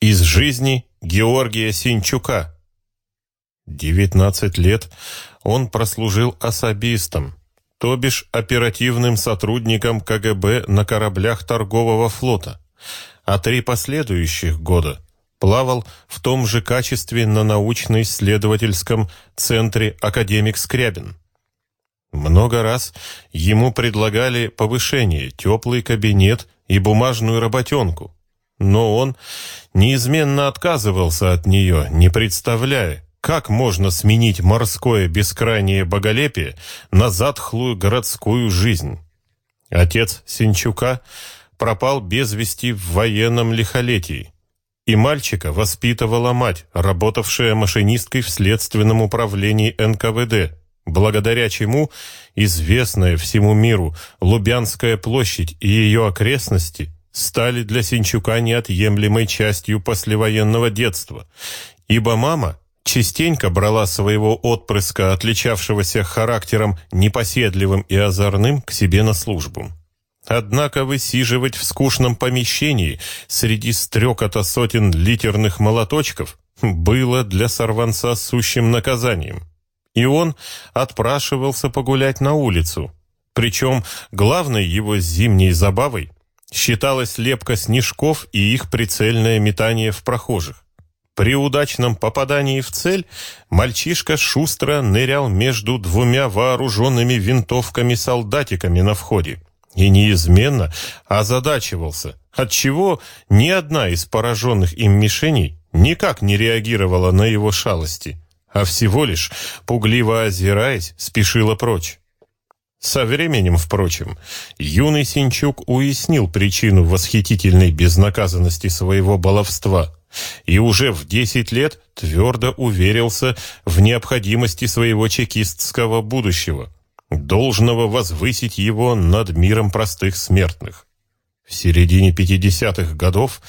Из жизни Георгия Синчука. 19 лет он прослужил особистом, то бишь оперативным сотрудником КГБ на кораблях торгового флота, а три последующих года плавал в том же качестве на научно-исследовательском центре «Академик Скрябин». Много раз ему предлагали повышение, теплый кабинет и бумажную работенку – но он неизменно отказывался от нее, не представляя, как можно сменить морское бескрайнее боголепие на затхлую городскую жизнь. Отец Синчука пропал без вести в военном лихолетии, и мальчика воспитывала мать, работавшая машинисткой в следственном управлении НКВД, благодаря чему известная всему миру Лубянская площадь и ее окрестности – стали для Синчука неотъемлемой частью послевоенного детства, ибо мама частенько брала своего отпрыска, отличавшегося характером непоседливым и озорным, к себе на службу. Однако высиживать в скучном помещении среди стрекота сотен литерных молоточков было для сорванца сущим наказанием. И он отпрашивался погулять на улицу. Причем главной его зимней забавой считалась лепка снежков и их прицельное метание в прохожих. При удачном попадании в цель мальчишка шустро нырял между двумя вооруженными винтовками-солдатиками на входе и неизменно озадачивался, отчего ни одна из пораженных им мишеней никак не реагировала на его шалости, а всего лишь, пугливо озираясь, спешила прочь. Со временем, впрочем, юный Синчук уяснил причину восхитительной безнаказанности своего баловства и уже в 10 лет твердо уверился в необходимости своего чекистского будущего, должного возвысить его над миром простых смертных. В середине 50-х годов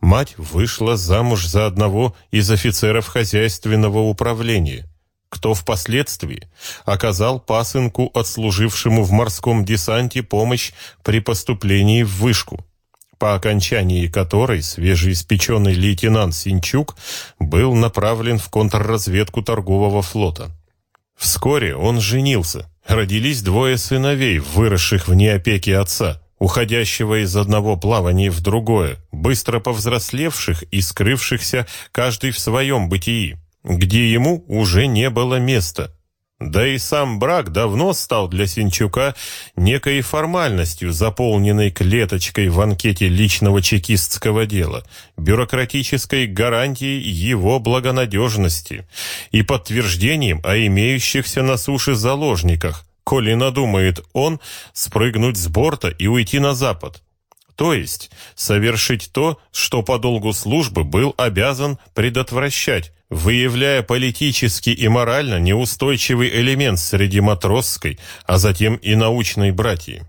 мать вышла замуж за одного из офицеров хозяйственного управления – кто впоследствии оказал пасынку, отслужившему в морском десанте, помощь при поступлении в вышку, по окончании которой свежеиспеченный лейтенант Синчук был направлен в контрразведку торгового флота. Вскоре он женился. Родились двое сыновей, выросших вне опеки отца, уходящего из одного плавания в другое, быстро повзрослевших и скрывшихся каждый в своем бытии где ему уже не было места. Да и сам брак давно стал для Синчука некой формальностью, заполненной клеточкой в анкете личного чекистского дела, бюрократической гарантией его благонадежности и подтверждением о имеющихся на суше заложниках, коли надумает он спрыгнуть с борта и уйти на запад. То есть совершить то, что по долгу службы был обязан предотвращать, выявляя политически и морально неустойчивый элемент среди матросской, а затем и научной братьи.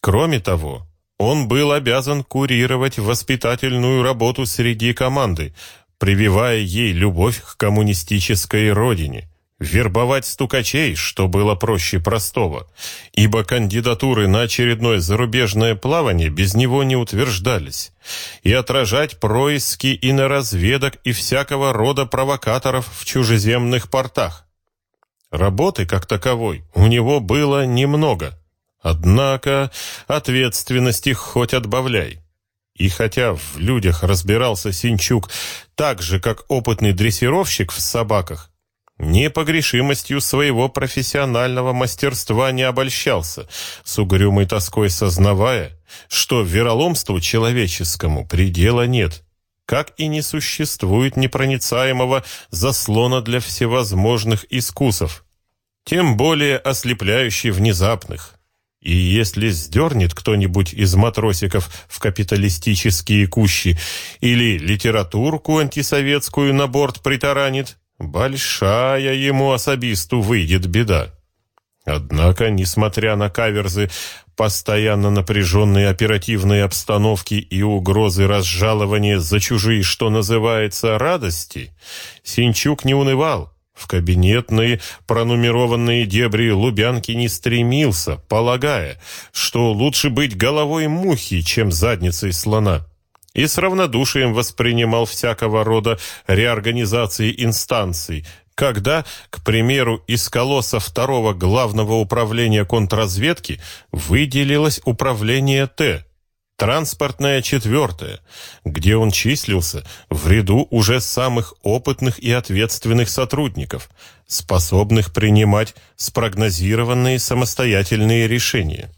Кроме того, он был обязан курировать воспитательную работу среди команды, прививая ей любовь к коммунистической родине – вербовать стукачей, что было проще простого, ибо кандидатуры на очередное зарубежное плавание без него не утверждались, и отражать происки иноразведок и всякого рода провокаторов в чужеземных портах. Работы, как таковой, у него было немного, однако ответственности хоть отбавляй. И хотя в людях разбирался Синчук так же, как опытный дрессировщик в собаках, Непогрешимостью своего профессионального мастерства не обольщался, с угрюмой тоской сознавая, что вероломству человеческому предела нет, как и не существует непроницаемого заслона для всевозможных искусов, тем более ослепляющий внезапных. И если сдернет кто-нибудь из матросиков в капиталистические кущи или литературку антисоветскую на борт притаранит, Большая ему особисту выйдет беда. Однако, несмотря на каверзы, постоянно напряженные оперативные обстановки и угрозы разжалования за чужие, что называется, радости, Синчук не унывал. В кабинетные пронумерованные дебри Лубянки не стремился, полагая, что лучше быть головой мухи, чем задницей слона. И с равнодушием воспринимал всякого рода реорганизации инстанций, когда, к примеру, из колосса второго главного управления контрразведки выделилось управление Т, транспортное четвертое, где он числился в ряду уже самых опытных и ответственных сотрудников, способных принимать спрогнозированные самостоятельные решения.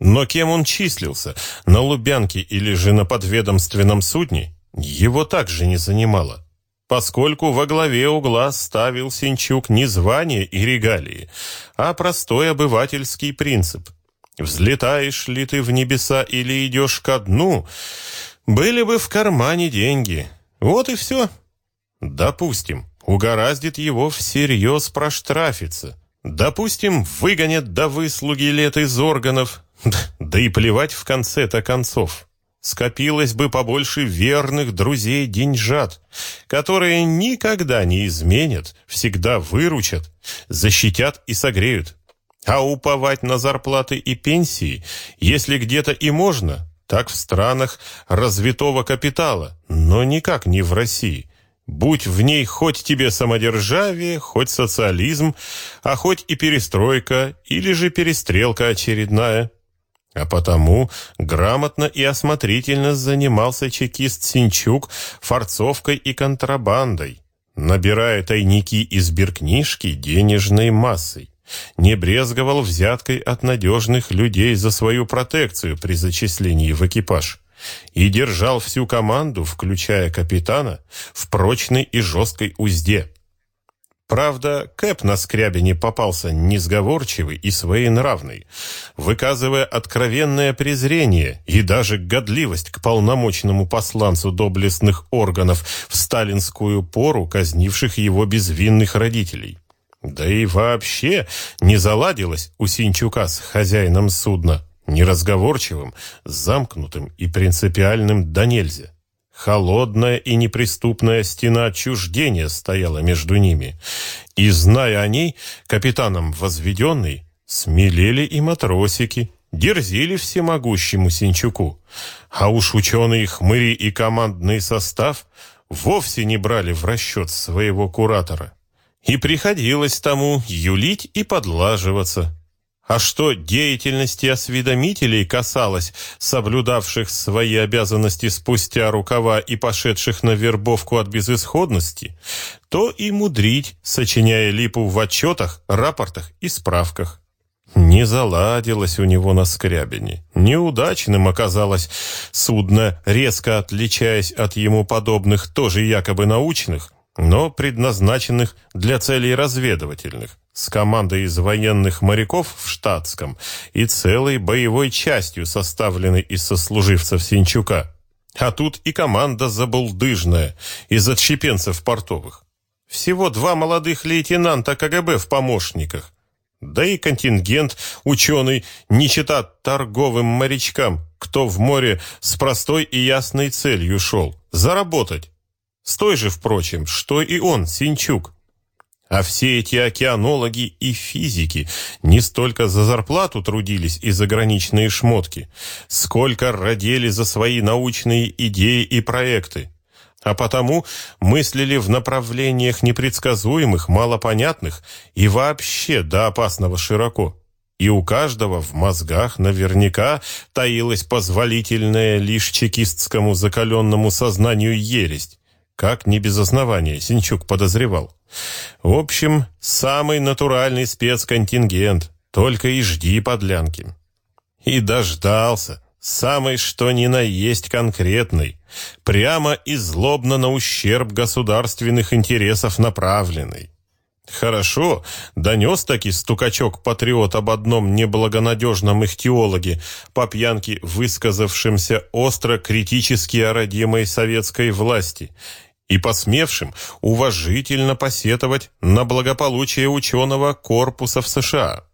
Но кем он числился, на Лубянке или же на подведомственном судне, его также не занимало поскольку во главе угла ставил Синчук не звание и регалии, а простой обывательский принцип. Взлетаешь ли ты в небеса или идешь ко дну, были бы в кармане деньги. Вот и все. Допустим, угораздит его всерьез проштрафиться. Допустим, выгонят до выслуги лет из органов, да и плевать в конце-то концов скопилось бы побольше верных друзей деньжат, которые никогда не изменят, всегда выручат, защитят и согреют. А уповать на зарплаты и пенсии, если где-то и можно, так в странах развитого капитала, но никак не в России. Будь в ней хоть тебе самодержавие, хоть социализм, а хоть и перестройка или же перестрелка очередная. А потому грамотно и осмотрительно занимался чекист Синчук форцовкой и контрабандой, набирая тайники из биркнижки денежной массой. Не брезговал взяткой от надежных людей за свою протекцию при зачислении в экипаж и держал всю команду, включая капитана, в прочной и жесткой узде. Правда, Кэп на скрябине попался несговорчивый и своенравный, выказывая откровенное презрение и даже годливость к полномочному посланцу доблестных органов в сталинскую пору, казнивших его безвинных родителей. Да и вообще не заладилось у Синчука с хозяином судна, неразговорчивым, замкнутым и принципиальным до нельзя. Холодная и неприступная стена отчуждения стояла между ними. И, зная о ней, капитаном возведенный, смелели и матросики, дерзили всемогущему Синчуку. А уж ученые хмыри и командный состав вовсе не брали в расчет своего куратора. И приходилось тому юлить и подлаживаться. А что деятельности осведомителей касалось, соблюдавших свои обязанности спустя рукава и пошедших на вербовку от безысходности, то и мудрить, сочиняя липу в отчетах, рапортах и справках. Не заладилось у него на скрябине. Неудачным оказалось судно, резко отличаясь от ему подобных, тоже якобы научных, но предназначенных для целей разведывательных с командой из военных моряков в штатском и целой боевой частью, составленной из сослуживцев Синчука. А тут и команда забулдыжная, из отщепенцев портовых. Всего два молодых лейтенанта КГБ в помощниках. Да и контингент ученый, не чита торговым морячкам, кто в море с простой и ясной целью шел – заработать. С той же, впрочем, что и он, Синчук. А все эти океанологи и физики не столько за зарплату трудились и заграничные шмотки, сколько родили за свои научные идеи и проекты. А потому мыслили в направлениях непредсказуемых, малопонятных и вообще до опасного широко. И у каждого в мозгах наверняка таилась позволительная лишь чекистскому закаленному сознанию ересть. Как не без основания Синчук подозревал. В общем, самый натуральный спецконтингент. Только и жди подлянки. И дождался. Самый что ни на есть конкретный. Прямо и злобно на ущерб государственных интересов направленный. Хорошо, донес таки стукачок-патриот об одном неблагонадежном ихтиологе, по пьянке высказавшемся остро критически о родимой советской власти и посмевшим уважительно посетовать на благополучие ученого корпуса в США.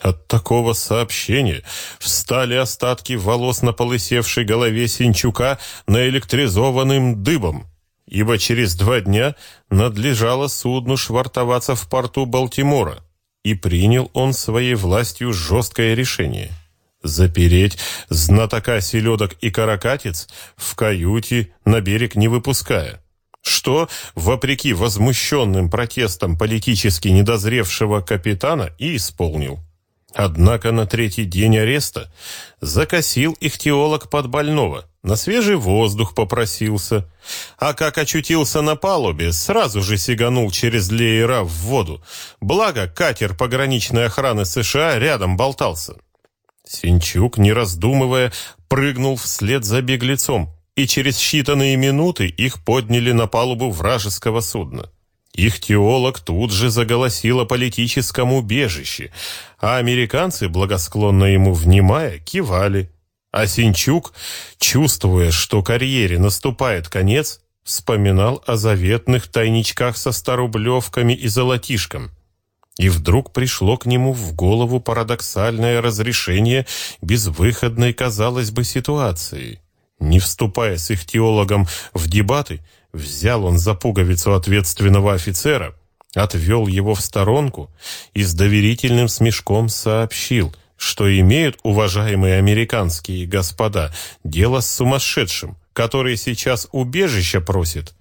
От такого сообщения встали остатки волос на полысевшей голове Синчука наэлектризованным дыбом, ибо через два дня надлежало судну швартоваться в порту Балтимора, и принял он своей властью жесткое решение – запереть знатока селедок и каракатиц в каюте на берег не выпуская. Что, вопреки возмущенным протестам политически недозревшего капитана, и исполнил. Однако на третий день ареста закосил их теолог под больного, на свежий воздух попросился, а как очутился на палубе, сразу же сиганул через леера в воду, благо катер пограничной охраны США рядом болтался. Синчук, не раздумывая, прыгнул вслед за беглецом, и через считанные минуты их подняли на палубу вражеского судна. Их теолог тут же заголосил о политическом убежище, а американцы, благосклонно ему внимая, кивали. А Синчук, чувствуя, что карьере наступает конец, вспоминал о заветных тайничках со старублевками и золотишком – и вдруг пришло к нему в голову парадоксальное разрешение безвыходной, казалось бы, ситуации. Не вступая с их теологом в дебаты, взял он за пуговицу ответственного офицера, отвел его в сторонку и с доверительным смешком сообщил, что имеют уважаемые американские господа дело с сумасшедшим, который сейчас убежище просит,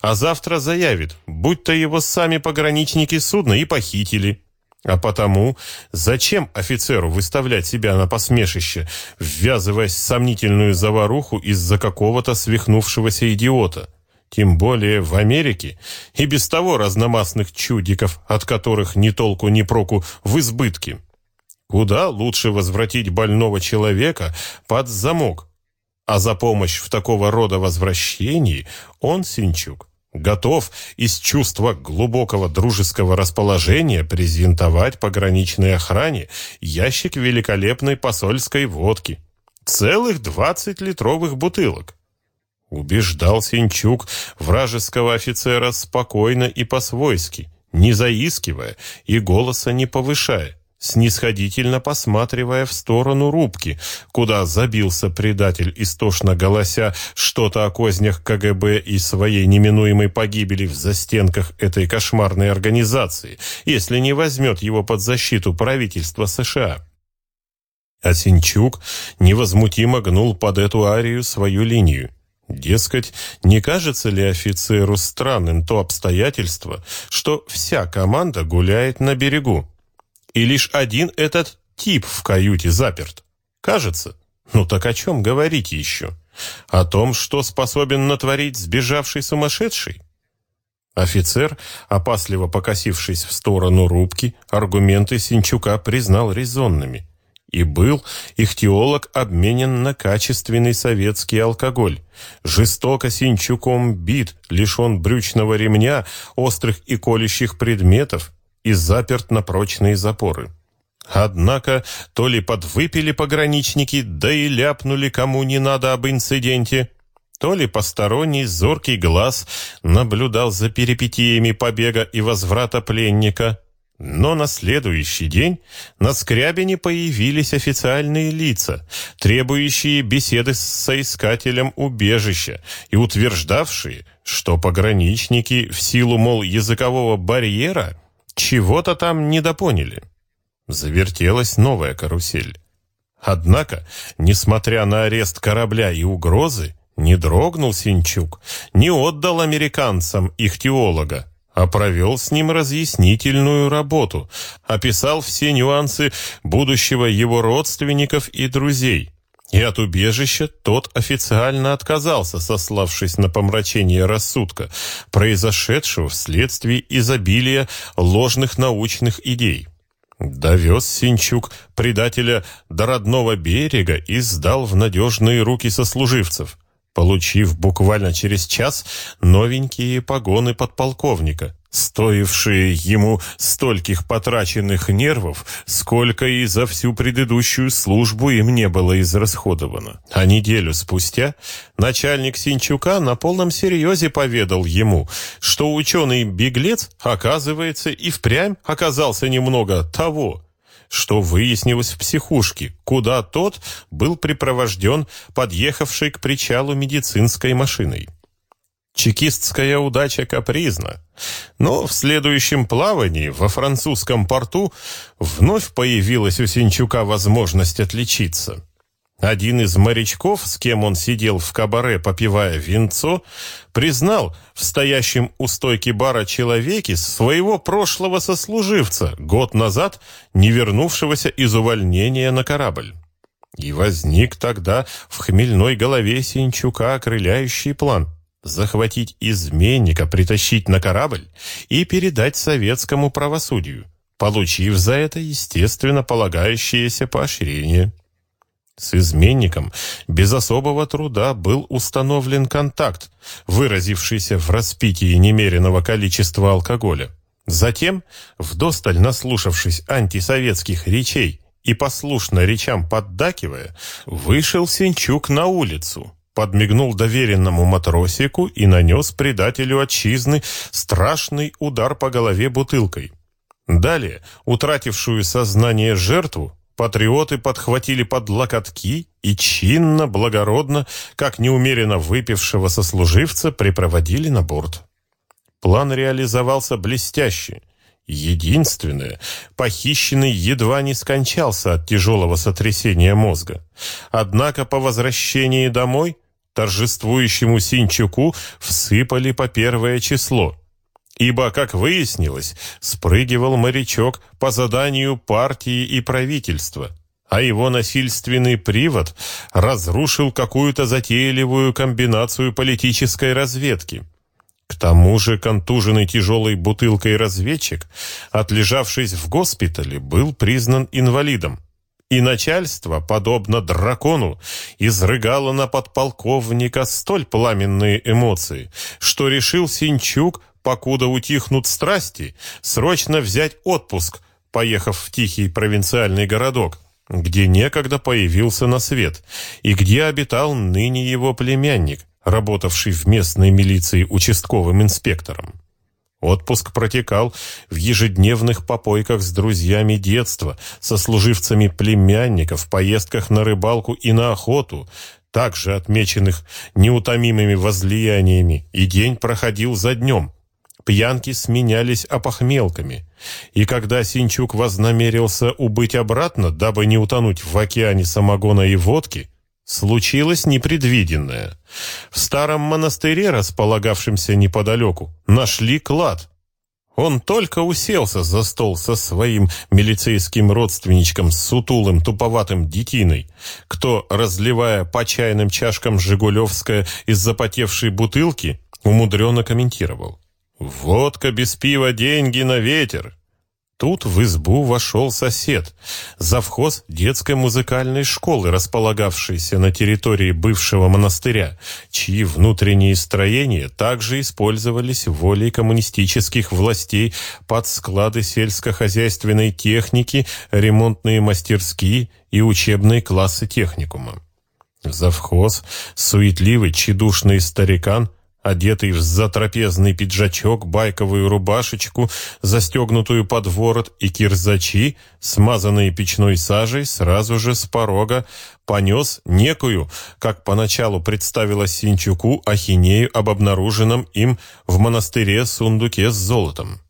а завтра заявит, будто его сами пограничники судна и похитили. А потому зачем офицеру выставлять себя на посмешище, ввязываясь в сомнительную заваруху из-за какого-то свихнувшегося идиота? Тем более в Америке и без того разномастных чудиков, от которых ни толку ни проку в избытке. Куда лучше возвратить больного человека под замок, а за помощь в такого рода возвращении он, Синчук, готов из чувства глубокого дружеского расположения презентовать пограничной охране ящик великолепной посольской водки. Целых двадцать литровых бутылок. Убеждал Синчук вражеского офицера спокойно и по-свойски, не заискивая и голоса не повышая снисходительно посматривая в сторону рубки, куда забился предатель, истошно голося что-то о кознях КГБ и своей неминуемой погибели в застенках этой кошмарной организации, если не возьмет его под защиту правительства США. А невозмутимо гнул под эту арию свою линию. Дескать, не кажется ли офицеру странным то обстоятельство, что вся команда гуляет на берегу? И лишь один этот тип в каюте заперт. Кажется. Ну так о чем говорить еще? О том, что способен натворить сбежавший сумасшедший? Офицер, опасливо покосившись в сторону рубки, аргументы Синчука признал резонными. И был их теолог обменен на качественный советский алкоголь. Жестоко Синчуком бит, лишен брючного ремня, острых и колющих предметов, и заперт на прочные запоры. Однако то ли подвыпили пограничники, да и ляпнули кому не надо об инциденте, то ли посторонний зоркий глаз наблюдал за перипетиями побега и возврата пленника. Но на следующий день на Скрябине появились официальные лица, требующие беседы с соискателем убежища и утверждавшие, что пограничники в силу, мол, языкового барьера – чего-то там недопоняли. Завертелась новая карусель. Однако, несмотря на арест корабля и угрозы, не дрогнул Синчук, не отдал американцам их теолога, а провел с ним разъяснительную работу, описал все нюансы будущего его родственников и друзей, и от убежища тот официально отказался, сославшись на помрачение рассудка, произошедшего вследствие изобилия ложных научных идей. Довез Синчук предателя до родного берега и сдал в надежные руки сослуживцев, получив буквально через час новенькие погоны подполковника, стоившие ему стольких потраченных нервов, сколько и за всю предыдущую службу им не было израсходовано. А неделю спустя начальник Синчука на полном серьезе поведал ему, что ученый-беглец, оказывается, и впрямь оказался немного того, что выяснилось в психушке, куда тот был припровожден подъехавшей к причалу медицинской машиной. Чекистская удача капризна. Но в следующем плавании во французском порту вновь появилась у Синчука возможность отличиться. Один из морячков, с кем он сидел в кабаре, попивая винцо, признал в стоящем у стойки бара человеке своего прошлого сослуживца, год назад не вернувшегося из увольнения на корабль. И возник тогда в хмельной голове Синчука окрыляющий план – захватить изменника, притащить на корабль и передать советскому правосудию, получив за это, естественно, полагающееся поощрение. С изменником без особого труда был установлен контакт, выразившийся в распитии немеренного количества алкоголя. Затем, вдосталь наслушавшись антисоветских речей и послушно речам поддакивая, вышел Сенчук на улицу, подмигнул доверенному матросику и нанес предателю отчизны страшный удар по голове бутылкой. Далее, утратившую сознание жертву, Патриоты подхватили под локотки и чинно, благородно, как неумеренно выпившего сослуживца, припроводили на борт. План реализовался блестяще. Единственное, похищенный едва не скончался от тяжелого сотрясения мозга. Однако по возвращении домой торжествующему Синчуку всыпали по первое число – ибо, как выяснилось, спрыгивал морячок по заданию партии и правительства, а его насильственный привод разрушил какую-то затейливую комбинацию политической разведки. К тому же контуженный тяжелой бутылкой разведчик, отлежавшись в госпитале, был признан инвалидом. И начальство, подобно дракону, изрыгало на подполковника столь пламенные эмоции, что решил Синчук покуда утихнут страсти, срочно взять отпуск, поехав в тихий провинциальный городок, где некогда появился на свет, и где обитал ныне его племянник, работавший в местной милиции участковым инспектором. Отпуск протекал в ежедневных попойках с друзьями детства, со служивцами племянников, поездках на рыбалку и на охоту, также отмеченных неутомимыми возлияниями, и день проходил за днем, Пьянки сменялись опохмелками. И когда Синчук вознамерился убыть обратно, дабы не утонуть в океане самогона и водки, случилось непредвиденное. В старом монастыре, располагавшемся неподалеку, нашли клад. Он только уселся за стол со своим милицейским родственничком с сутулым туповатым детиной, кто, разливая по чайным чашкам «Жигулевское» из запотевшей бутылки, умудренно комментировал. Водка без пива деньги на ветер. Тут в избу вошел сосед, завхоз детской музыкальной школы, располагавшейся на территории бывшего монастыря, чьи внутренние строения также использовались волей коммунистических властей под склады сельскохозяйственной техники, ремонтные мастерские и учебные классы техникума. Завхоз, суетливый, чедушный старикан – Одетый в затрапезный пиджачок, байковую рубашечку, застегнутую под ворот и кирзачи, смазанные печной сажей, сразу же с порога понес некую, как поначалу представилась Синчуку, ахинею об обнаруженном им в монастыре сундуке с золотом.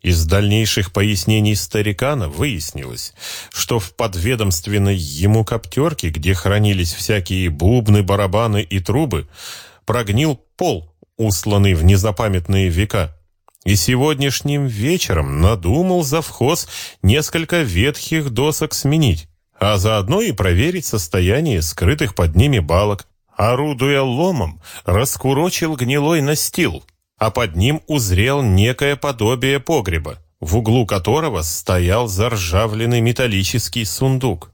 Из дальнейших пояснений старикана выяснилось, что в подведомственной ему коптерке, где хранились всякие бубны, барабаны и трубы, прогнил пол усланный в незапамятные века. И сегодняшним вечером надумал завхоз несколько ветхих досок сменить, а заодно и проверить состояние скрытых под ними балок. Орудуя ломом, раскурочил гнилой настил, а под ним узрел некое подобие погреба, в углу которого стоял заржавленный металлический сундук.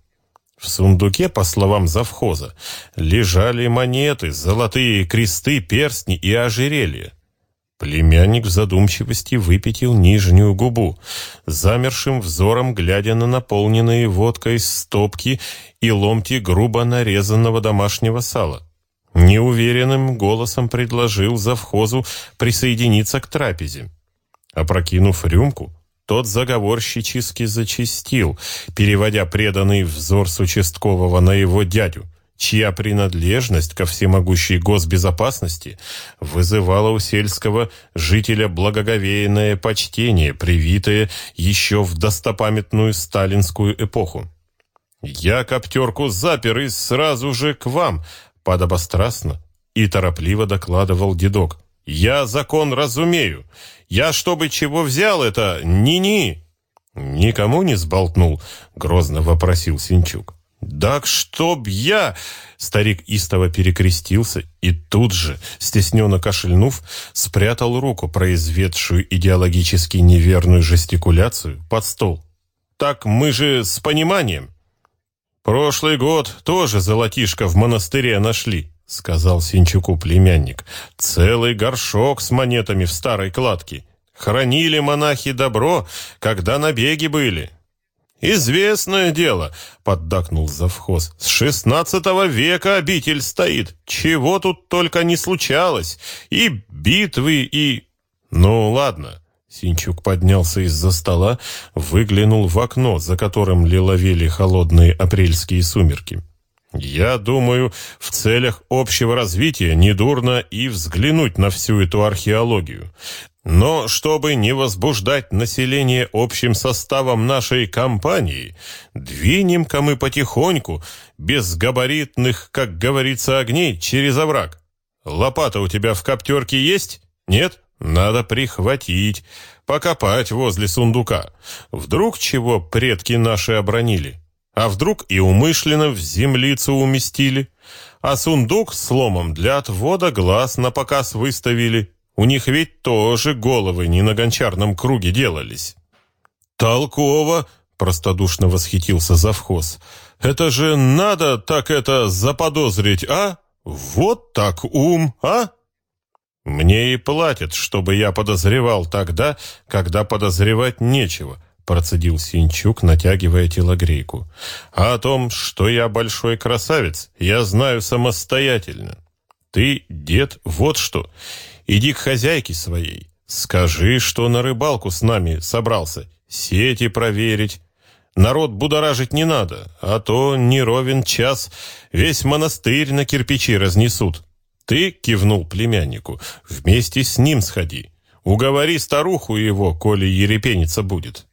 В сундуке, по словам завхоза, лежали монеты, золотые кресты, перстни и ожерелья. Племянник в задумчивости выпятил нижнюю губу, замершим взором глядя на наполненные водкой стопки и ломти грубо нарезанного домашнего сала. Неуверенным голосом предложил завхозу присоединиться к трапезе. Опрокинув рюмку, тот заговорщически зачистил, переводя преданный взор с участкового на его дядю, чья принадлежность ко всемогущей госбезопасности вызывала у сельского жителя благоговейное почтение, привитое еще в достопамятную сталинскую эпоху. «Я коптерку запер и сразу же к вам», — подобострастно и торопливо докладывал дедок. «Я закон разумею. Я, чтобы чего взял это, ни-ни». «Никому не сболтнул?» — грозно вопросил Синчук. «Так чтоб я...» Старик истово перекрестился и тут же, стесненно кашельнув, спрятал руку, произведшую идеологически неверную жестикуляцию, под стол. «Так мы же с пониманием». «Прошлый год тоже золотишко в монастыре нашли», — сказал Синчуку племянник. «Целый горшок с монетами в старой кладке. Хранили монахи добро, когда набеги были». «Известное дело», — поддакнул завхоз. «С шестнадцатого века обитель стоит. Чего тут только не случалось. И битвы, и...» «Ну, ладно». Синчук поднялся из-за стола, выглянул в окно, за которым лиловели холодные апрельские сумерки. «Я думаю, в целях общего развития недурно и взглянуть на всю эту археологию. Но чтобы не возбуждать население общим составом нашей компании, двинем-ка мы потихоньку, без габаритных, как говорится, огней, через овраг. Лопата у тебя в коптерке есть? Нет? Надо прихватить, покопать возле сундука. Вдруг чего предки наши обронили? А вдруг и умышленно в землицу уместили? А сундук с ломом для отвода глаз на показ выставили. У них ведь тоже головы не на гончарном круге делались. Толково, простодушно восхитился завхоз. Это же надо так это заподозрить, а? Вот так ум, а? Мне и платят, чтобы я подозревал тогда, когда подозревать нечего, процедил Синчук, натягивая телогрейку. А о том, что я большой красавец, я знаю самостоятельно. Ты, дед, вот что. Иди к хозяйке своей. Скажи, что на рыбалку с нами собрался. Сети проверить. Народ будоражить не надо, а то не ровен час. Весь монастырь на кирпичи разнесут. Ты, кивнул племяннику, вместе с ним сходи. Уговори старуху его, коли ерепениться будет.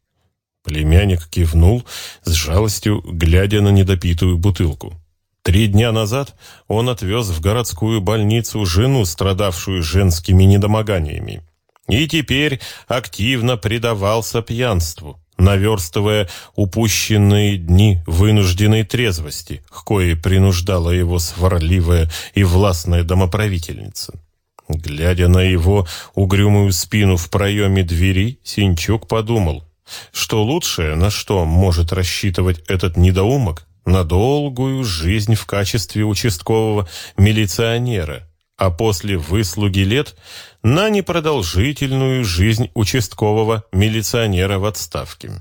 Племянник кивнул с жалостью, глядя на недопитую бутылку. Три дня назад он отвез в городскую больницу жену, страдавшую женскими недомоганиями. И теперь активно предавался пьянству, наверстывая упущенные дни вынужденной трезвости, к коей принуждала его сварливая и властная домоправительница. Глядя на его угрюмую спину в проеме двери, Синчук подумал, что лучшее, на что может рассчитывать этот недоумок, на долгую жизнь в качестве участкового милиционера, а после выслуги лет на непродолжительную жизнь участкового милиционера в отставке.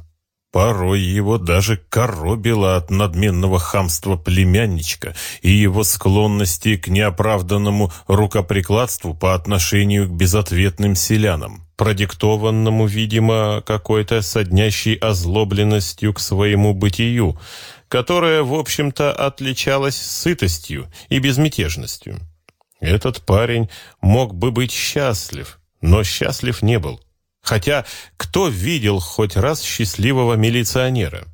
Порой его даже коробило от надменного хамства племянничка и его склонности к неоправданному рукоприкладству по отношению к безответным селянам, продиктованному, видимо, какой-то соднящей озлобленностью к своему бытию, которая, в общем-то, отличалась сытостью и безмятежностью. Этот парень мог бы быть счастлив, но счастлив не был. Хотя кто видел хоть раз счастливого милиционера?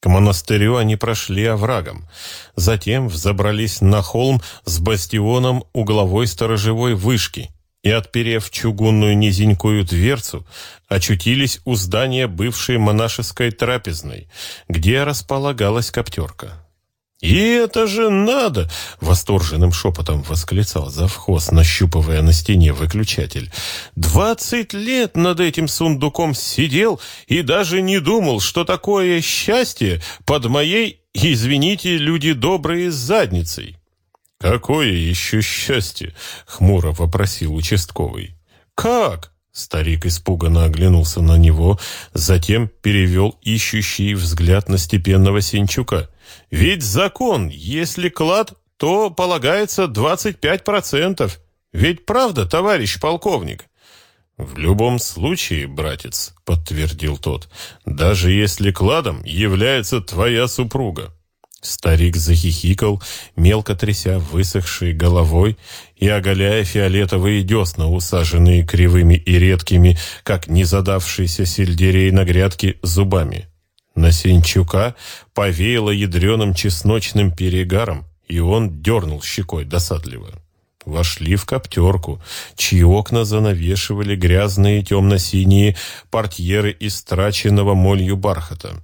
К монастырю они прошли оврагом. Затем взобрались на холм с бастионом угловой сторожевой вышки и, отперев чугунную низенькую дверцу, очутились у здания бывшей монашеской трапезной, где располагалась коптерка. «И это же надо!» — восторженным шепотом восклицал завхоз, нащупывая на стене выключатель. «Двадцать лет над этим сундуком сидел и даже не думал, что такое счастье под моей, извините, люди добрые, задницей». «Какое еще счастье?» — хмуро вопросил участковый. «Как?» — старик испуганно оглянулся на него, затем перевел ищущий взгляд на степенного Сенчука. «Ведь закон, если клад, то полагается двадцать пять процентов. Ведь правда, товарищ полковник?» «В любом случае, братец», — подтвердил тот, — «даже если кладом является твоя супруга. Старик захихикал, мелко тряся высохшей головой и оголяя фиолетовые десна, усаженные кривыми и редкими, как незадавшийся сельдерей на грядке, зубами. На Сенчука повеяло ядреным чесночным перегаром, и он дернул щекой досадливо. Вошли в коптерку, чьи окна занавешивали грязные темно-синие портьеры из траченного молью бархата.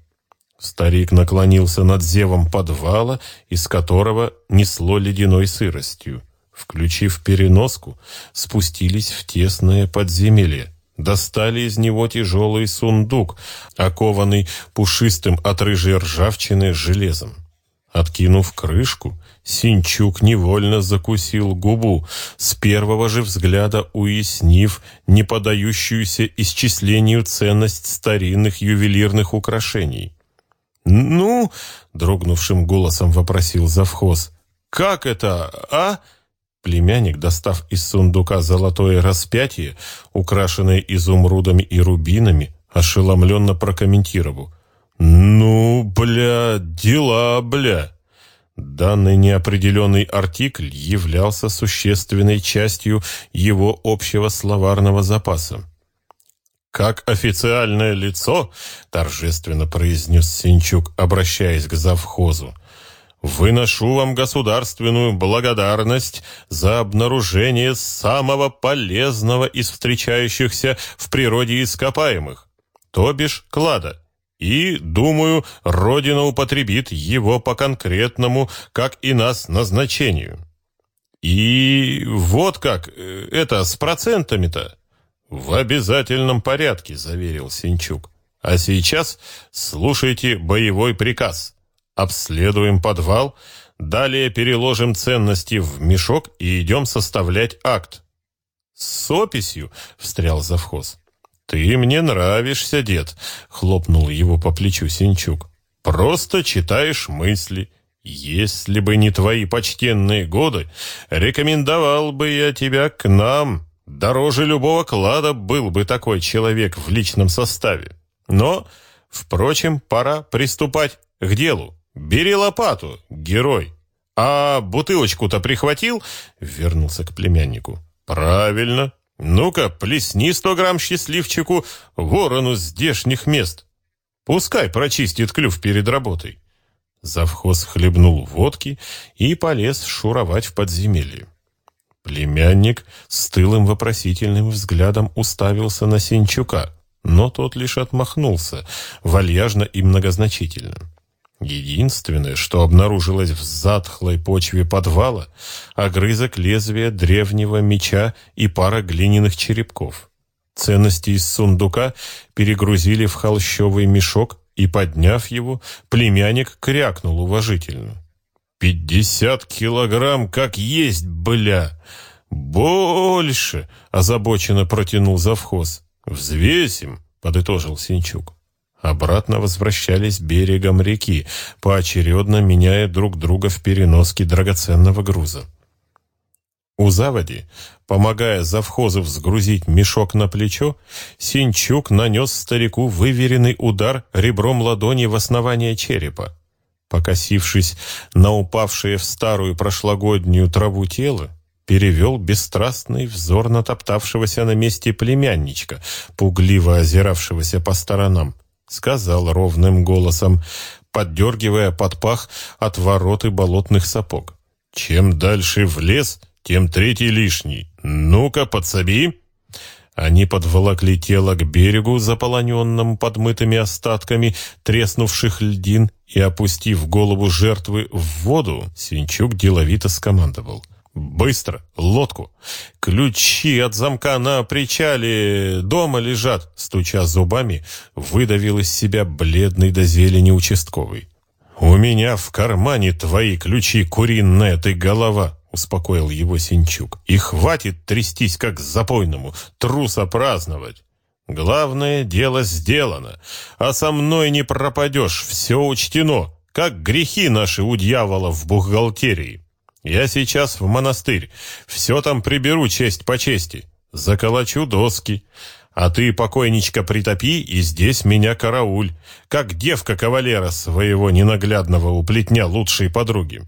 Старик наклонился над зевом подвала, из которого несло ледяной сыростью. Включив переноску, спустились в тесное подземелье. Достали из него тяжелый сундук, окованный пушистым от рыжей ржавчины железом. Откинув крышку, Синчук невольно закусил губу, с первого же взгляда уяснив неподающуюся исчислению ценность старинных ювелирных украшений. «Ну?» — дрогнувшим голосом вопросил завхоз. «Как это, а?» Племянник, достав из сундука золотое распятие, украшенное изумрудами и рубинами, ошеломленно прокомментировал. «Ну, бля, дела, бля!» Данный неопределенный артикль являлся существенной частью его общего словарного запаса. «Как официальное лицо», — торжественно произнес Синчук, обращаясь к завхозу, «выношу вам государственную благодарность за обнаружение самого полезного из встречающихся в природе ископаемых, то бишь клада. И, думаю, Родина употребит его по конкретному, как и нас, назначению. И вот как, э, это с процентами-то?» «В обязательном порядке», — заверил Синчук. «А сейчас слушайте боевой приказ. Обследуем подвал, далее переложим ценности в мешок и идем составлять акт». «С описью», — встрял завхоз. «Ты мне нравишься, дед», — хлопнул его по плечу Синчук. «Просто читаешь мысли». Если бы не твои почтенные годы, рекомендовал бы я тебя к нам, Дороже любого клада был бы такой человек в личном составе. Но, впрочем, пора приступать к делу. Бери лопату, герой. А бутылочку-то прихватил? Вернулся к племяннику. Правильно. Ну-ка, плесни сто грамм счастливчику, ворону здешних мест. Пускай прочистит клюв перед работой. Завхоз хлебнул водки и полез шуровать в подземелье. Племянник с тылым вопросительным взглядом уставился на Синчука, но тот лишь отмахнулся, вальяжно и многозначительно. Единственное, что обнаружилось в затхлой почве подвала, огрызок лезвия древнего меча и пара глиняных черепков. Ценности из сундука перегрузили в холщовый мешок, и, подняв его, племянник крякнул уважительно. «Пятьдесят килограмм, как есть, бля!» «Больше!» — озабоченно протянул завхоз. «Взвесим!» — подытожил Синчук. Обратно возвращались берегом реки, поочередно меняя друг друга в переноске драгоценного груза. У заводи, помогая завхозу взгрузить мешок на плечо, Синчук нанес старику выверенный удар ребром ладони в основание черепа. Покосившись на упавшее в старую прошлогоднюю траву тело, перевел бесстрастный взор на топтавшегося на месте племянничка, пугливо озиравшегося по сторонам. Сказал ровным голосом, поддергивая под пах от вороты болотных сапог. «Чем дальше в лес, тем третий лишний. Ну-ка, подсоби!» Они подволокли тело к берегу, заполоненному подмытыми остатками треснувших льдин, и, опустив голову жертвы в воду, Синчук деловито скомандовал. «Быстро! Лодку! Ключи от замка на причале дома лежат!» Стуча зубами, выдавил из себя бледный до зелени участковый. «У меня в кармане твои ключи, куриная ты голова!» Успокоил его Синчук. «И хватит трястись, как запойному, труса праздновать!» Главное дело сделано, а со мной не пропадешь, все учтено, как грехи наши у дьявола в бухгалтерии. Я сейчас в монастырь, все там приберу честь по чести. заколочу доски, а ты покойничка притопи, и здесь меня карауль, как девка кавалера своего ненаглядного у плетня лучшей подруги.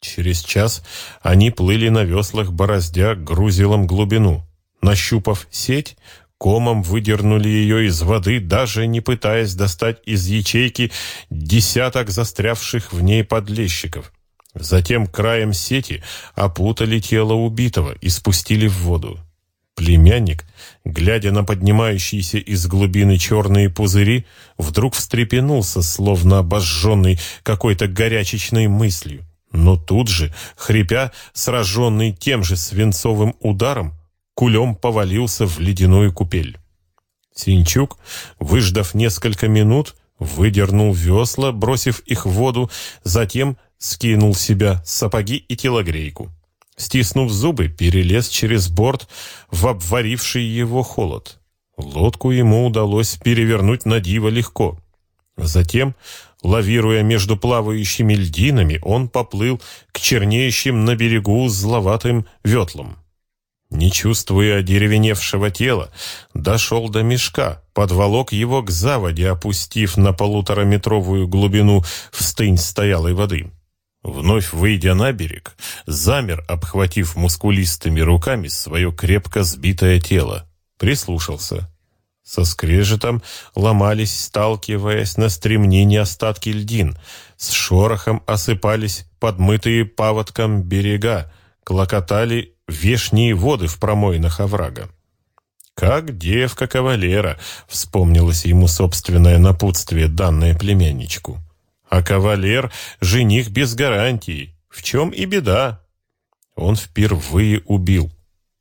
Через час они плыли на веслах, бороздя грузилом глубину. Нащупав сеть, комом выдернули ее из воды, даже не пытаясь достать из ячейки десяток застрявших в ней подлещиков. Затем краем сети опутали тело убитого и спустили в воду. Племянник, глядя на поднимающиеся из глубины черные пузыри, вдруг встрепенулся, словно обожженный какой-то горячечной мыслью. Но тут же, хрипя, сраженный тем же свинцовым ударом, кулем повалился в ледяную купель. Синчук, выждав несколько минут, выдернул весла, бросив их в воду, затем скинул с себя сапоги и телогрейку. Стиснув зубы, перелез через борт в обваривший его холод. Лодку ему удалось перевернуть на диво легко. Затем, лавируя между плавающими льдинами, он поплыл к чернеющим на берегу зловатым ветлам. Не чувствуя одеревеневшего тела, дошел до мешка, подволок его к заводе, опустив на полутораметровую глубину в стынь стоялой воды. Вновь выйдя на берег, замер, обхватив мускулистыми руками свое крепко сбитое тело. Прислушался. Со скрежетом ломались, сталкиваясь на стремнине остатки льдин. С шорохом осыпались подмытые паводком берега, клокотали вешние воды в промойнах оврага. «Как девка кавалера!» — вспомнилось ему собственное напутствие, данное племянничку. «А кавалер — жених без гарантии. В чем и беда?» Он впервые убил,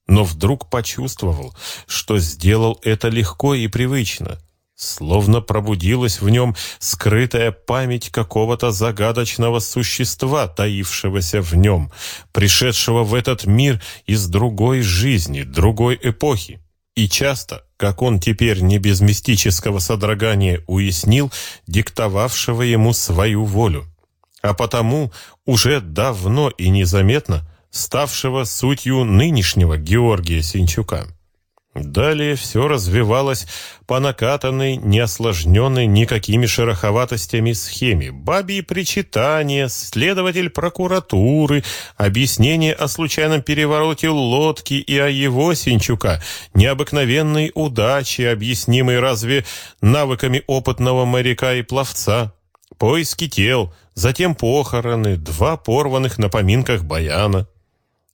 но вдруг почувствовал, что сделал это легко и привычно — Словно пробудилась в нем скрытая память какого-то загадочного существа, таившегося в нем, пришедшего в этот мир из другой жизни, другой эпохи. И часто, как он теперь не без мистического содрогания уяснил, диктовавшего ему свою волю. А потому уже давно и незаметно ставшего сутью нынешнего Георгия Синчука. Далее все развивалось по накатанной, не осложненной никакими шероховатостями схеме. Бабьи причитания, следователь прокуратуры, объяснение о случайном перевороте лодки и о его, Синчука, необыкновенной удаче, объяснимой разве навыками опытного моряка и пловца, поиски тел, затем похороны, два порванных на поминках баяна.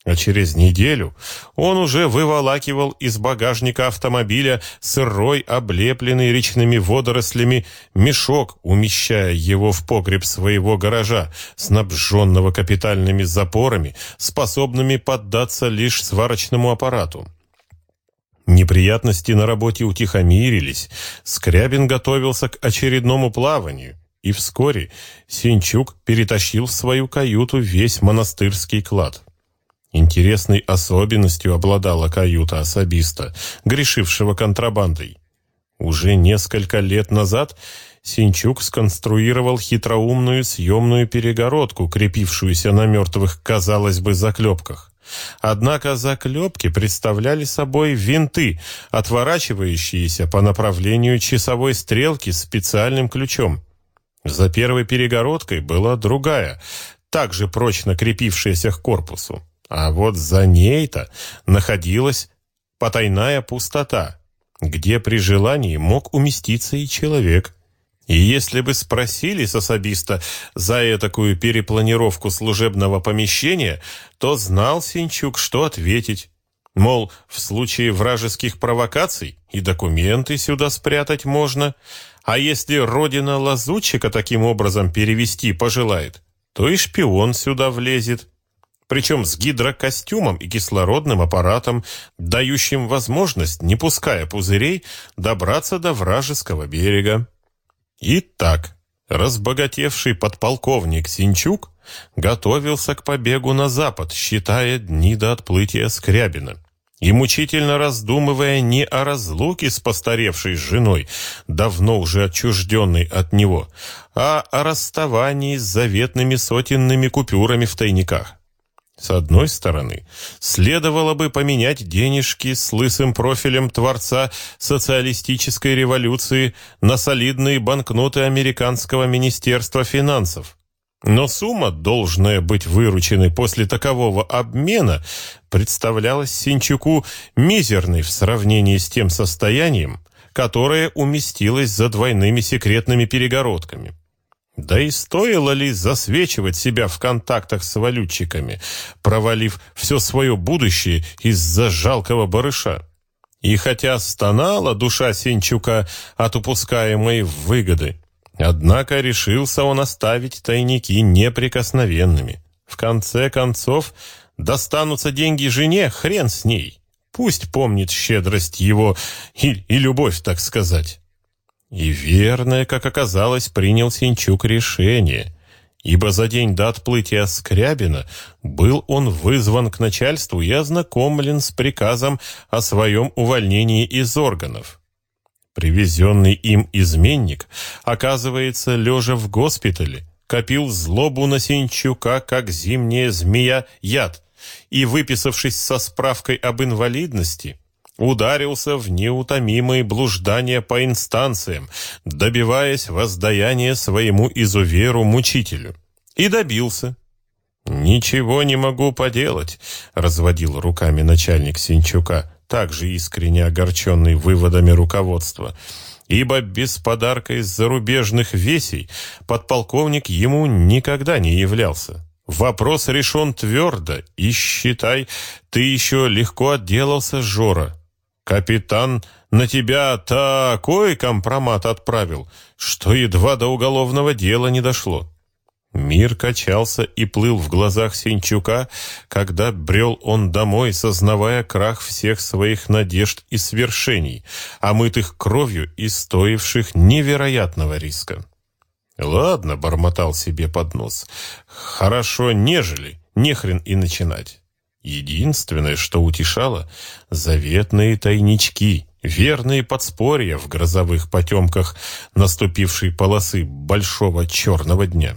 А через неделю он уже выволакивал из багажника автомобиля сырой, облепленный речными водорослями, мешок, умещая его в погреб своего гаража, снабженного капитальными запорами, способными поддаться лишь сварочному аппарату. Неприятности на работе утихомирились, Скрябин готовился к очередному плаванию, и вскоре Синчук перетащил в свою каюту весь монастырский клад. Интересной особенностью обладала каюта особиста, грешившего контрабандой. Уже несколько лет назад Синчук сконструировал хитроумную съемную перегородку, крепившуюся на мертвых, казалось бы, заклепках. Однако заклепки представляли собой винты, отворачивающиеся по направлению часовой стрелки специальным ключом. За первой перегородкой была другая, также прочно крепившаяся к корпусу. А вот за ней-то находилась потайная пустота, где при желании мог уместиться и человек. И если бы спросили с особиста за такую перепланировку служебного помещения, то знал Синчук, что ответить. Мол, в случае вражеских провокаций и документы сюда спрятать можно, а если родина лазутчика таким образом перевести пожелает, то и шпион сюда влезет причем с гидрокостюмом и кислородным аппаратом, дающим возможность, не пуская пузырей, добраться до вражеского берега. Итак, разбогатевший подполковник Синчук готовился к побегу на запад, считая дни до отплытия Скрябина. И мучительно раздумывая не о разлуке с постаревшей женой, давно уже отчужденной от него, а о расставании с заветными сотенными купюрами в тайниках. С одной стороны, следовало бы поменять денежки с лысым профилем творца социалистической революции на солидные банкноты американского министерства финансов. Но сумма, должная быть вырученной после такового обмена, представлялась Синчуку мизерной в сравнении с тем состоянием, которое уместилось за двойными секретными перегородками. Да и стоило ли засвечивать себя в контактах с валютчиками, провалив все свое будущее из-за жалкого барыша? И хотя стонала душа Сенчука от упускаемой выгоды, однако решился он оставить тайники неприкосновенными. В конце концов, достанутся деньги жене, хрен с ней. Пусть помнит щедрость его и, и любовь, так сказать. И верное, как оказалось, принял Синчук решение, ибо за день до отплытия Скрябина был он вызван к начальству и ознакомлен с приказом о своем увольнении из органов. Привезенный им изменник, оказывается, лежа в госпитале, копил злобу на Синчука, как зимняя змея яд, и, выписавшись со справкой об инвалидности, ударился в неутомимые блуждания по инстанциям, добиваясь воздаяния своему изуверу-мучителю. И добился. «Ничего не могу поделать», — разводил руками начальник Синчука, также искренне огорченный выводами руководства, ибо без подарка из зарубежных весей подполковник ему никогда не являлся. Вопрос решен твердо, и считай, ты еще легко отделался, Жора. Капитан на тебя такой компромат отправил, что едва до уголовного дела не дошло. Мир качался и плыл в глазах Синчука, когда брел он домой, сознавая крах всех своих надежд и свершений, омытых кровью и стоивших невероятного риска. «Ладно», — бормотал себе под нос, — «хорошо, нежели, нехрен и начинать». Единственное, что утешало — заветные тайнички, верные подспорья в грозовых потемках наступившей полосы большого черного дня.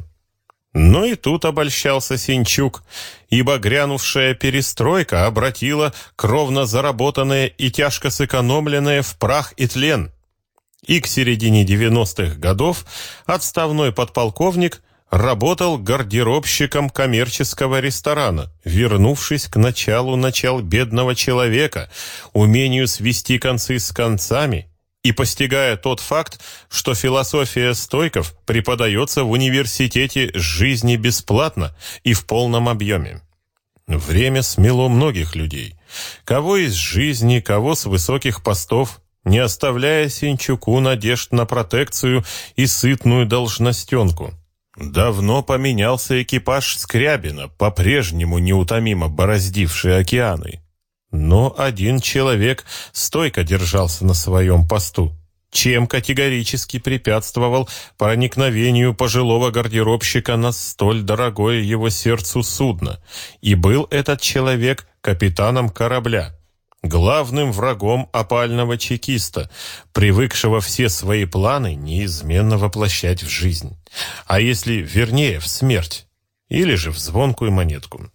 Но и тут обольщался Синчук, ибо грянувшая перестройка обратила кровно заработанное и тяжко сэкономленное в прах и тлен. И к середине 90-х годов отставной подполковник работал гардеробщиком коммерческого ресторана, вернувшись к началу начал бедного человека, умению свести концы с концами и постигая тот факт, что философия стойков преподается в университете жизни бесплатно и в полном объеме. Время смело многих людей, кого из жизни, кого с высоких постов, не оставляя Синчуку надежд на протекцию и сытную должностенку. Давно поменялся экипаж Скрябина, по-прежнему неутомимо бороздивший океаны. Но один человек стойко держался на своем посту, чем категорически препятствовал проникновению пожилого гардеробщика на столь дорогое его сердцу судно. И был этот человек капитаном корабля главным врагом опального чекиста, привыкшего все свои планы неизменно воплощать в жизнь. А если вернее, в смерть, или же в звонкую монетку.